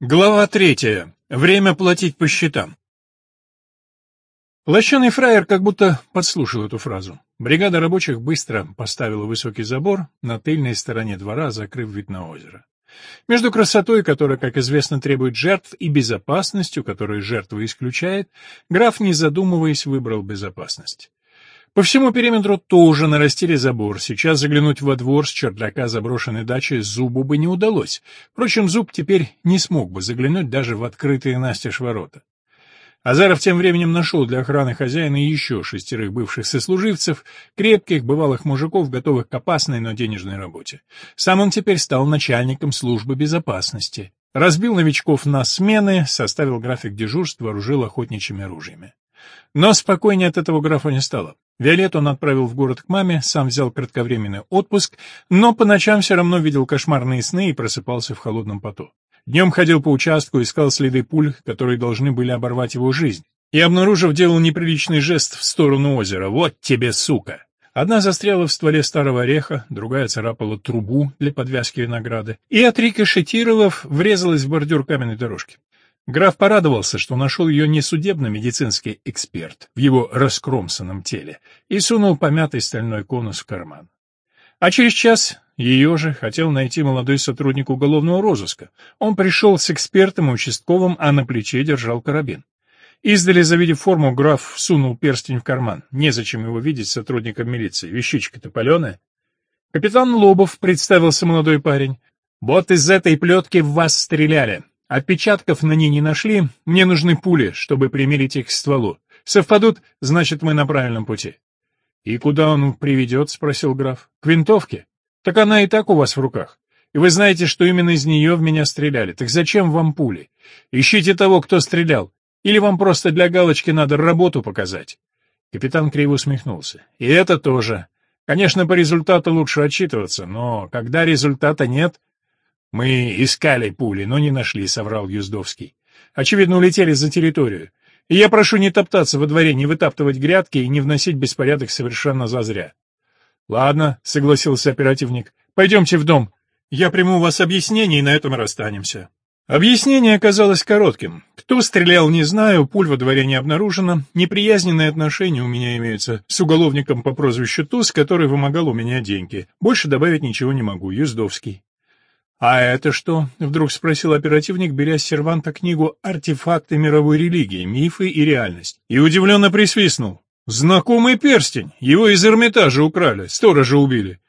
Глава третья. Время платить по счетам. Лощеный фраер как будто подслушал эту фразу. Бригада рабочих быстро поставила высокий забор на тыльной стороне двора, закрыв вид на озеро. Между красотой, которая, как известно, требует жертв, и безопасностью, которую жертва исключает, граф, не задумываясь, выбрал безопасность. По всему периметру тоже нарастили забор. Сейчас заглянуть во двор с чердака заброшенной дачи Зубу бы не удалось. Впрочем, Зуб теперь не смог бы заглянуть даже в открытые настежь ворота. Азаров тем временем нашел для охраны хозяина еще шестерых бывших сослуживцев, крепких, бывалых мужиков, готовых к опасной, но денежной работе. Сам он теперь стал начальником службы безопасности. Разбил новичков на смены, составил график дежурств, вооружил охотничьими ружьями. Но спокойнее от этого графа не стало. Виолет он отправил в город к маме, сам взял кратковременный отпуск, но по ночам все равно видел кошмарные сны и просыпался в холодном поту. Днем ходил по участку, искал следы пуль, которые должны были оборвать его жизнь. И, обнаружив, делал неприличный жест в сторону озера. «Вот тебе, сука!» Одна застряла в стволе старого ореха, другая царапала трубу для подвязки винограда, и, отрикошетировав, врезалась в бордюр каменной дорожки. Граф порадовался, что нашел ее не судебно-медицинский эксперт в его раскромсанном теле, и сунул помятый стальной конус в карман. А через час ее же хотел найти молодой сотрудник уголовного розыска. Он пришел с экспертом и участковым, а на плече держал карабин. Издали, завидев форму, граф сунул перстень в карман. Незачем его видеть сотрудником милиции. Вещичка-то паленая. Капитан Лобов, представился молодой парень. Вот из этой плетки в вас стреляли. Отпечатков на ней не нашли, мне нужны пули, чтобы примерить их к стволу. Совпадут, значит, мы на правильном пути. — И куда он приведет? — спросил граф. — К винтовке. Так она и так у вас в руках. И вы знаете, что именно из нее в меня стреляли. Так зачем вам пули? Ищите того, кто стрелял. Или вам просто для галочки надо работу показать? Капитан криво усмехнулся. — И это тоже. Конечно, по результату лучше отчитываться, но когда результата нет, «Мы искали пули, но не нашли», — соврал Юздовский. «Очевидно, улетели за территорию. И я прошу не топтаться во дворе, не вытаптывать грядки и не вносить беспорядок совершенно зазря». «Ладно», — согласился оперативник. «Пойдемте в дом. Я приму у вас объяснение, и на этом расстанемся». Объяснение оказалось коротким. Кто стрелял, не знаю, пуль во дворе не обнаружено. Неприязненные отношения у меня имеются с уголовником по прозвищу Туз, который вымогал у меня деньги. Больше добавить ничего не могу. Юздовский. «А это что?» — вдруг спросил оперативник, беря с серванта книгу «Артефакты мировой религии. Мифы и реальность». И удивленно присвистнул. «Знакомый перстень! Его из Эрмитажа украли, сторожа убили».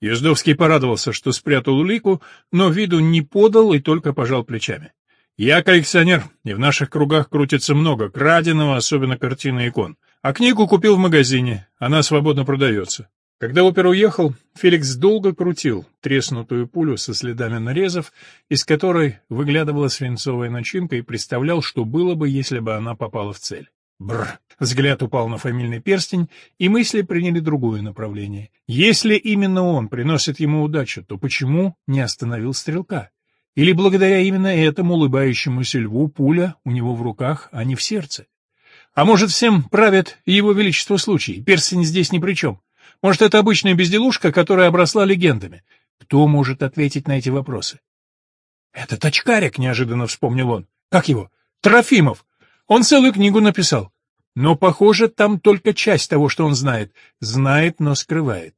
Ездовский порадовался, что спрятал улику, но виду не подал и только пожал плечами. «Я коллекционер, и в наших кругах крутится много краденого, особенно картины икон. А книгу купил в магазине, она свободно продается. Когда опер уехал, Феликс долго крутил треснутую пулю со следами нарезов, из которой выглядывала свинцовая начинка, и представлял, что было бы, если бы она попала в цель. Бр! Взгляд упал на фамильный перстень, и мысли приняли другое направление. Если именно он приносит ему удачу, то почему не остановил стрелка? Или благодаря именно этому улыбающемуся льву пуля у него в руках, а не в сердце? А может, всем правит его величество случай, перстень здесь ни при чем? Может, это обычная безделушка, которая обросла легендами? Кто может ответить на эти вопросы? «Это очкарик», — неожиданно вспомнил он. «Как его? Трофимов. Он целую книгу написал. Но, похоже, там только часть того, что он знает. Знает, но скрывает».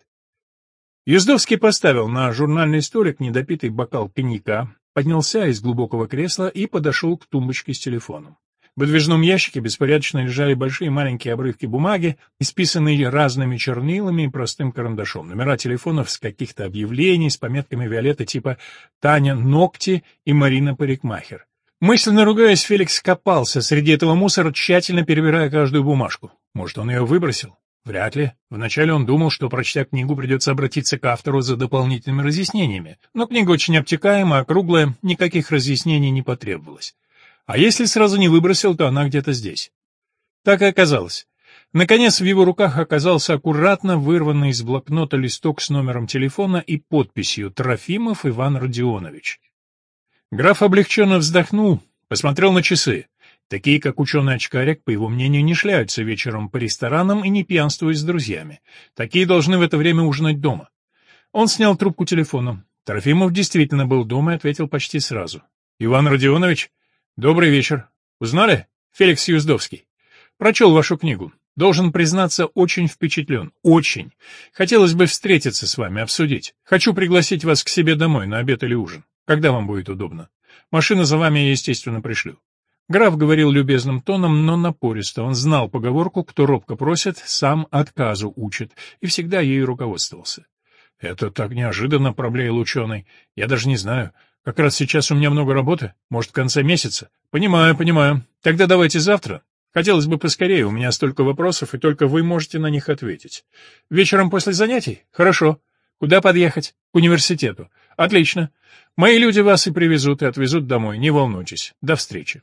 Юздовский поставил на журнальный столик недопитый бокал коньяка, поднялся из глубокого кресла и подошел к тумбочке с телефоном. В выдвижном ящике беспорядочно лежали большие и маленькие обрывки бумаги, исписанные разными чернилами и простым карандашом. Номера телефонов с каких-то объявлений, с пометками Виолетты типа «Таня Ногти» и «Марина Парикмахер». Мысленно ругаясь, Феликс копался среди этого мусора, тщательно перебирая каждую бумажку. Может, он ее выбросил? Вряд ли. Вначале он думал, что, прочтя книгу, придется обратиться к автору за дополнительными разъяснениями. Но книга очень обтекаемая, округлая, никаких разъяснений не потребовалось. А если сразу не выбросил, то она где-то здесь. Так и оказалось. Наконец в его руках оказался аккуратно вырванный из блокнота листок с номером телефона и подписью «Трофимов Иван Родионович». Граф облегченно вздохнул, посмотрел на часы. Такие, как ученый-очкарик, по его мнению, не шляются вечером по ресторанам и не пьянствуют с друзьями. Такие должны в это время ужинать дома. Он снял трубку телефона. Трофимов действительно был дома и ответил почти сразу. Иван Родионович? Добрый вечер. Узнали? Феликс Юздовский. Прочел вашу книгу. Должен признаться, очень впечатлен. Очень. Хотелось бы встретиться с вами, обсудить. Хочу пригласить вас к себе домой на обед или ужин. Когда вам будет удобно? Машину за вами естественно, пришлю. Граф говорил любезным тоном, но напористо. Он знал поговорку «кто робко просит, сам отказу учит», и всегда ею руководствовался. «Это так неожиданно», — проблеял ученый. «Я даже не знаю. Как раз сейчас у меня много работы. Может, в конце месяца?» «Понимаю, понимаю. Тогда давайте завтра. Хотелось бы поскорее, у меня столько вопросов, и только вы можете на них ответить. Вечером после занятий? Хорошо. Куда подъехать? К университету. Отлично. Мои люди вас и привезут, и отвезут домой. Не волнуйтесь. До встречи».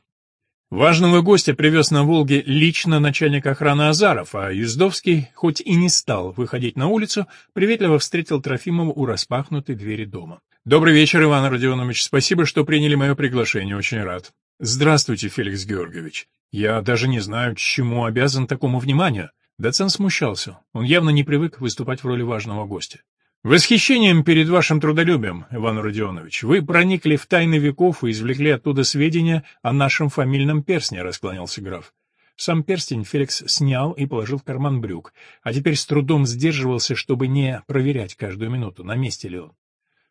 Важного гостя привез на «Волге» лично начальник охраны Азаров, а Юздовский, хоть и не стал выходить на улицу, приветливо встретил Трофимова у распахнутой двери дома. «Добрый вечер, Иван Родионович. Спасибо, что приняли мое приглашение. Очень рад». «Здравствуйте, Феликс Георгиевич. Я даже не знаю, чему обязан такому вниманию». Доцент смущался. Он явно не привык выступать в роли важного гостя. Восхищением перед вашим трудолюбием, Иван Родионович, вы проникли в тайны веков и извлекли оттуда сведения о нашем фамильном перстне, расклонялся граф. Сам перстень Феликс снял и положил в карман брюк, а теперь с трудом сдерживался, чтобы не проверять каждую минуту, на месте ли он.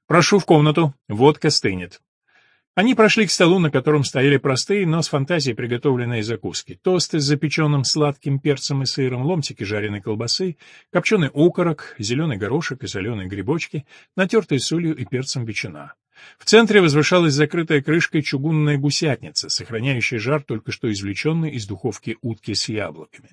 «Прошу в комнату, водка стынет». Они прошли к столу, на котором стояли простые, но с фантазией приготовленные закуски. Тосты с запеченным сладким перцем и сыром, ломтики жареной колбасы, копченый окорок, зеленый горошек и соленые грибочки, натертые солью и перцем ветчина. В центре возвышалась закрытая крышкой чугунная гусятница, сохраняющая жар только что извлеченной из духовки утки с яблоками.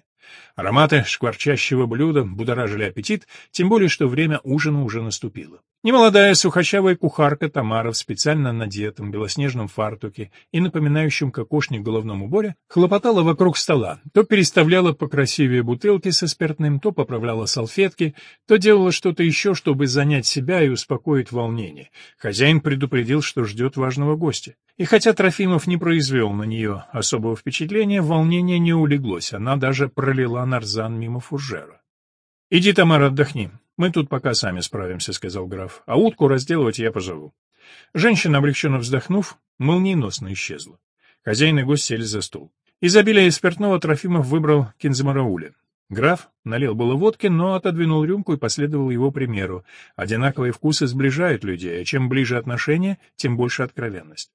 Ароматы шкварчащего блюда будоражили аппетит, тем более, что время ужина уже наступило. Немолодая сухощавая кухарка Тамара в специально надетом белоснежном фартуке и напоминающем кокошник головном уборе хлопотала вокруг стола, то переставляла покрасивее бутылки со спиртным, то поправляла салфетки, то делала что-то еще, чтобы занять себя и успокоить волнение. Хозяин предупредил, что ждет важного гостя. И хотя Трофимов не произвел на нее особого впечатления, волнение не улеглось, она даже пролила нарзан мимо фуржера. «Иди, Тамара, отдохни. Мы тут пока сами справимся», — сказал граф. «А утку разделывать я позову». Женщина, облегченно вздохнув, молниеносно исчезла. Хозяин и гость сели за стол. Изобилие спиртного Трофимов выбрал кинзамарауля. Граф налил было водки, но отодвинул рюмку и последовал его примеру. Одинаковые вкусы сближают людей, а чем ближе отношения, тем больше откровенность.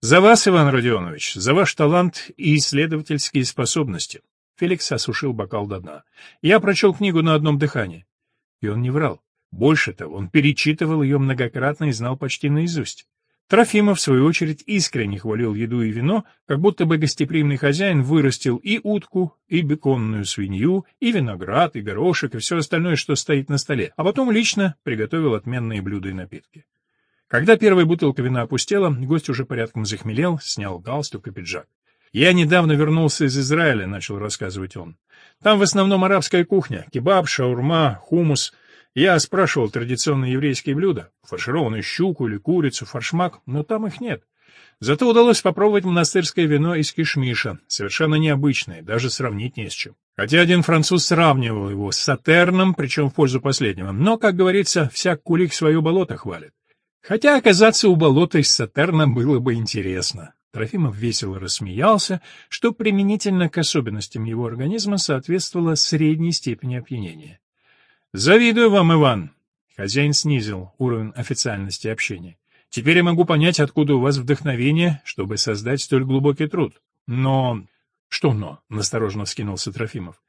«За вас, Иван Родионович, за ваш талант и исследовательские способности. Феликс осушил бокал до дна. «Я прочел книгу на одном дыхании». И он не врал. Больше того, он перечитывал ее многократно и знал почти наизусть. Трофимов, в свою очередь, искренне хвалил еду и вино, как будто бы гостеприимный хозяин вырастил и утку, и беконную свинью, и виноград, и горошек, и все остальное, что стоит на столе, а потом лично приготовил отменные блюда и напитки. Когда первая бутылка вина опустела, гость уже порядком захмелел, снял галстук и пиджак. «Я недавно вернулся из Израиля», — начал рассказывать он. «Там в основном арабская кухня. Кебаб, шаурма, хумус. Я спрашивал традиционные еврейские блюда. Фаршированную щуку или курицу, форшмак, но там их нет. Зато удалось попробовать монастырское вино из кишмиша, совершенно необычное, даже сравнить не с чем. Хотя один француз сравнивал его с сатерном, причем в пользу последнего. Но, как говорится, всяк кулик свое болото хвалит. Хотя оказаться у болота из сатерна было бы интересно. Трофимов весело рассмеялся, что применительно к особенностям его организма соответствовало средней степени опьянения. «Завидую вам, Иван!» Хозяин снизил уровень официальности общения. «Теперь я могу понять, откуда у вас вдохновение, чтобы создать столь глубокий труд. Но...» «Что «но»?» — настороженно вскинулся Трофимов.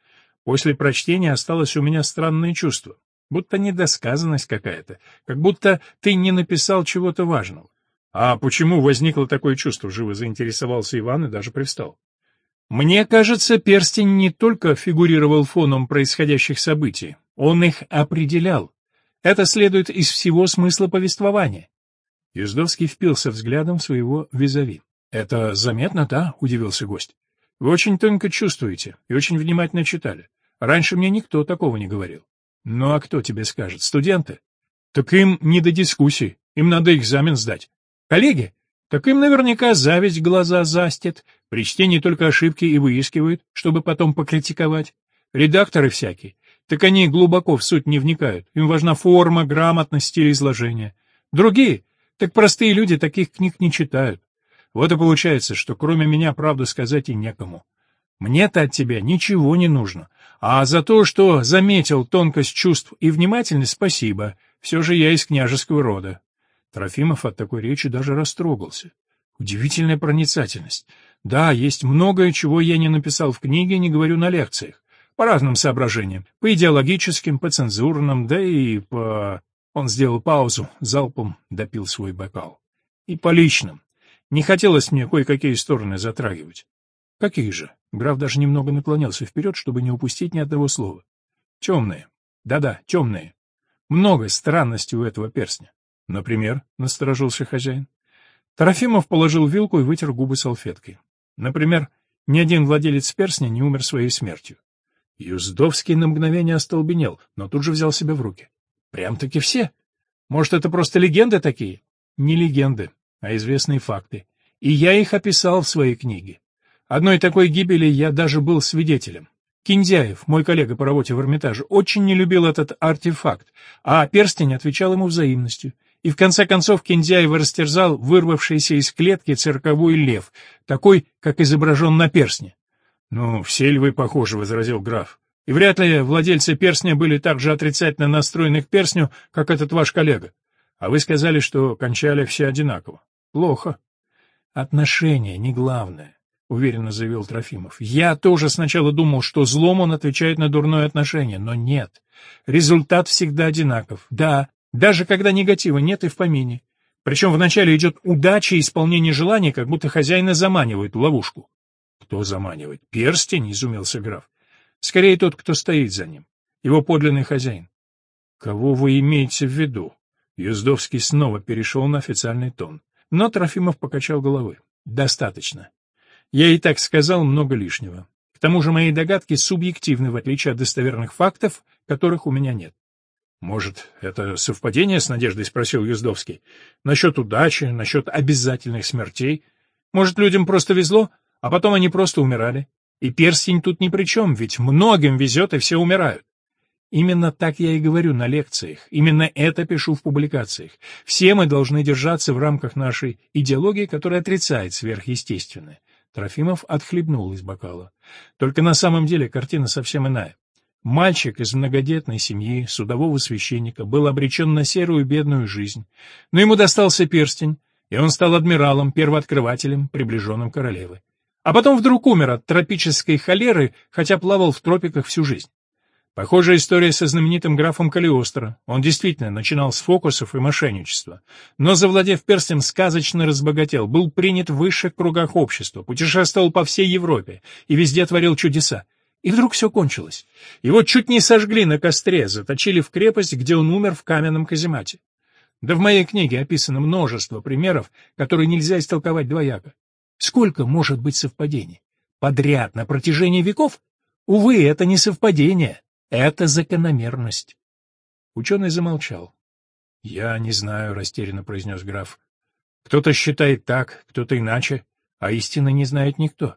«После прочтения осталось у меня странное чувство, будто недосказанность какая-то, как будто ты не написал чего-то важного. «А почему возникло такое чувство?» — живо заинтересовался Иван и даже привстал. «Мне кажется, перстень не только фигурировал фоном происходящих событий, он их определял. Это следует из всего смысла повествования». Юздовский впился взглядом своего визави. «Это заметно, да?» — удивился гость. «Вы очень тонко чувствуете и очень внимательно читали. Раньше мне никто такого не говорил». «Ну а кто тебе скажет? Студенты?» «Так им не до дискуссий, им надо экзамен сдать. Коллеги? Так им наверняка зависть глаза застит, при чтении только ошибки и выискивают, чтобы потом покритиковать. Редакторы всякие. Так они глубоко в суть не вникают. Им важна форма, грамотность, стиль изложения. Другие? Так простые люди таких книг не читают. Вот и получается, что кроме меня правду сказать и некому. Мне-то от тебя ничего не нужно. А за то, что заметил тонкость чувств и внимательность, спасибо. Все же я из княжеского рода. Трофимов от такой речи даже растрогался. Удивительная проницательность. Да, есть многое, чего я не написал в книге, не говорю на лекциях. По разным соображениям. По идеологическим, по цензурным, да и по... Он сделал паузу, залпом допил свой бокал. И по личным. Не хотелось мне кое-какие стороны затрагивать. Какие же? Граф даже немного наклонился вперед, чтобы не упустить ни одного слова. Темные. Да-да, темные. Много странностей у этого перстня. Например, насторожился хозяин. Трофимов положил вилку и вытер губы салфеткой. Например, ни один владелец перстня не умер своей смертью. Юздовский на мгновение остолбенел, но тут же взял себя в руки. Прям-таки все. Может, это просто легенды такие? Не легенды, а известные факты. И я их описал в своей книге. Одной такой гибели я даже был свидетелем. Кинзяев, мой коллега по работе в Эрмитаже, очень не любил этот артефакт, а перстень отвечал ему взаимностью. И в конце концов Кинзяева растерзал вырвавшийся из клетки цирковой лев, такой, как изображен на перстне. — Ну, все львы похожи, — возразил граф. — И вряд ли владельцы перстня были так же отрицательно настроены к перстню, как этот ваш коллега. А вы сказали, что кончали все одинаково. Плохо. Отношения не главное. — уверенно заявил Трофимов. «Я тоже сначала думал, что злом он отвечает на дурное отношение, но нет. Результат всегда одинаков. Да, даже когда негатива нет и в помине. Причем вначале идет удача и исполнение желаний, как будто хозяина заманивают в ловушку». «Кто заманивает? Перстень?» — изумился граф. «Скорее тот, кто стоит за ним. Его подлинный хозяин». «Кого вы имеете в виду?» Юздовский снова перешел на официальный тон. Но Трофимов покачал головой. «Достаточно. Я и так сказал много лишнего. К тому же мои догадки субъективны, в отличие от достоверных фактов, которых у меня нет. «Может, это совпадение с Надеждой?» — спросил Юздовский. «Насчет удачи, насчет обязательных смертей. Может, людям просто везло, а потом они просто умирали? И перстень тут ни при чем, ведь многим везет, и все умирают. Именно так я и говорю на лекциях, именно это пишу в публикациях. Все мы должны держаться в рамках нашей идеологии, которая отрицает сверхъестественное. Трофимов отхлебнул из бокала. Только на самом деле картина совсем иная. Мальчик из многодетной семьи, судового священника, был обречен на серую бедную жизнь. Но ему достался перстень, и он стал адмиралом, первооткрывателем, приближенным королевы. А потом вдруг умер от тропической холеры, хотя плавал в тропиках всю жизнь. Похожая история со знаменитым графом Калиостро. Он действительно начинал с фокусов и мошенничества. Но, завладев перстнем, сказочно разбогател, был принят в высших кругах общества, путешествовал по всей Европе и везде творил чудеса. И вдруг все кончилось. Его чуть не сожгли на костре, заточили в крепость, где он умер в каменном каземате. Да в моей книге описано множество примеров, которые нельзя истолковать двояко. Сколько может быть совпадений? Подряд на протяжении веков? Увы, это не совпадение, это закономерность. Ученый замолчал. — Я не знаю, — растерянно произнес граф. — Кто-то считает так, кто-то иначе, а истины не знает никто.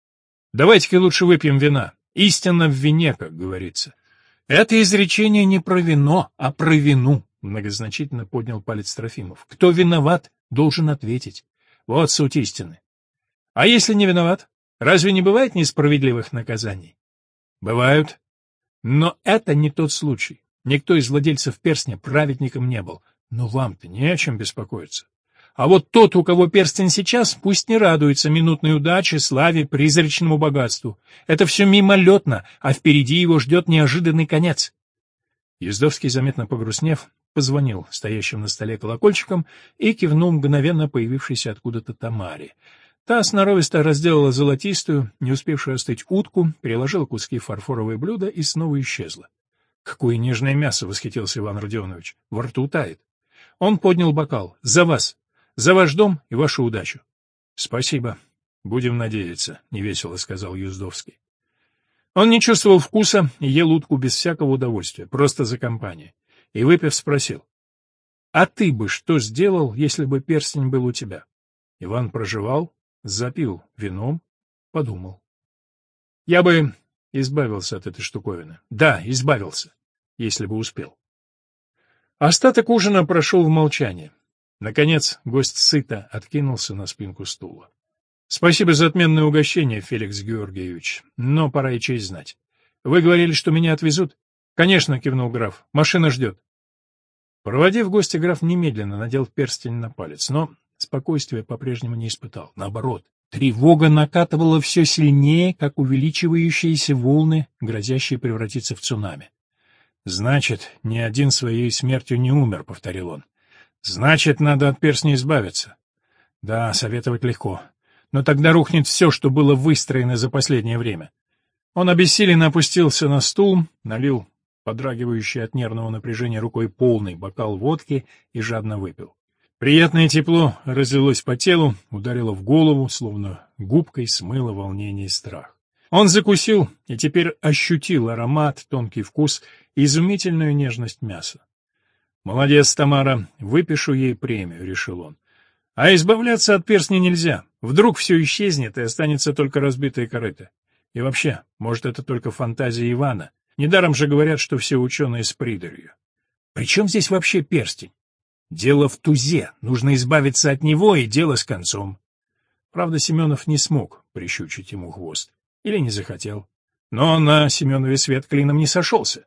— Давайте-ка лучше выпьем вина. Истина в вине, как говорится. Это изречение не про вино, а про вину, — многозначительно поднял палец Трофимов. Кто виноват, должен ответить. Вот суть истины. А если не виноват? Разве не бывает несправедливых наказаний? Бывают, но это не тот случай. Никто из владельцев перстня праведником не был. Но вам-то не о чем беспокоиться. А вот тот, у кого перстень сейчас, пусть не радуется минутной удаче, славе, призрачному богатству. Это все мимолетно, а впереди его ждет неожиданный конец. Ездовский, заметно погрустнев, позвонил стоящим на столе колокольчиком и кивнул мгновенно появившейся откуда-то Тамаре. Та сноровисто разделала золотистую, не успевшую остыть утку, переложила куски в фарфоровое блюдо и снова исчезла. «Какое нежное мясо!» — восхитился Иван Родионович. «Во рту тает». Он поднял бокал. «За вас! За ваш дом и вашу удачу!» «Спасибо. Будем надеяться», — невесело сказал Юздовский. Он не чувствовал вкуса и ел утку без всякого удовольствия, просто за компанией. И, выпив, спросил. «А ты бы что сделал, если бы перстень был у тебя?» Иван проживал, запил вином, подумал. Я бы избавился от этой штуковины. Да, избавился, если бы успел. Остаток ужина прошел в молчании. Наконец гость сыто откинулся на спинку стула. Спасибо за отменное угощение, Феликс Георгиевич, но пора и честь знать. Вы говорили, что меня отвезут? Конечно, кивнул граф. Машина ждет. Проводив гостя, граф немедленно надел перстень на палец, но спокойствия по-прежнему не испытал. Наоборот, тревога накатывала все сильнее, как увеличивающиеся волны, грозящие превратиться в цунами. «Значит, ни один своей смертью не умер», — повторил он. «Значит, надо от перстня избавиться». «Да, советовать легко но тогда рухнет все, что было выстроено за последнее время. Он обессиленно опустился на стул, налил подрагивающий от нервного напряжения рукой полный бокал водки и жадно выпил. Приятное тепло разлилось по телу, ударило в голову, словно губкой смыло волнение и страх. Он закусил и теперь ощутил аромат, тонкий вкус и изумительную нежность мяса. «Молодец, Тамара, выпишу ей премию», — решил он. А избавляться от перстня нельзя. Вдруг все исчезнет, и останется только разбитая корыто. И вообще, может, это только фантазия Ивана. Недаром же говорят, что все ученые с придурью. Причем здесь вообще перстень? Дело в тузе, нужно избавиться от него, и дело с концом. Правда, Семенов не смог прищучить ему хвост. Или не захотел. Но на Семенове свет клином не сошелся.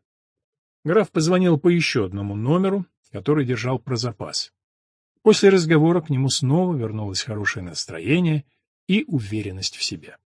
Граф позвонил по еще одному номеру, который держал про запас. После разговора к нему снова вернулось хорошее настроение и уверенность в себе.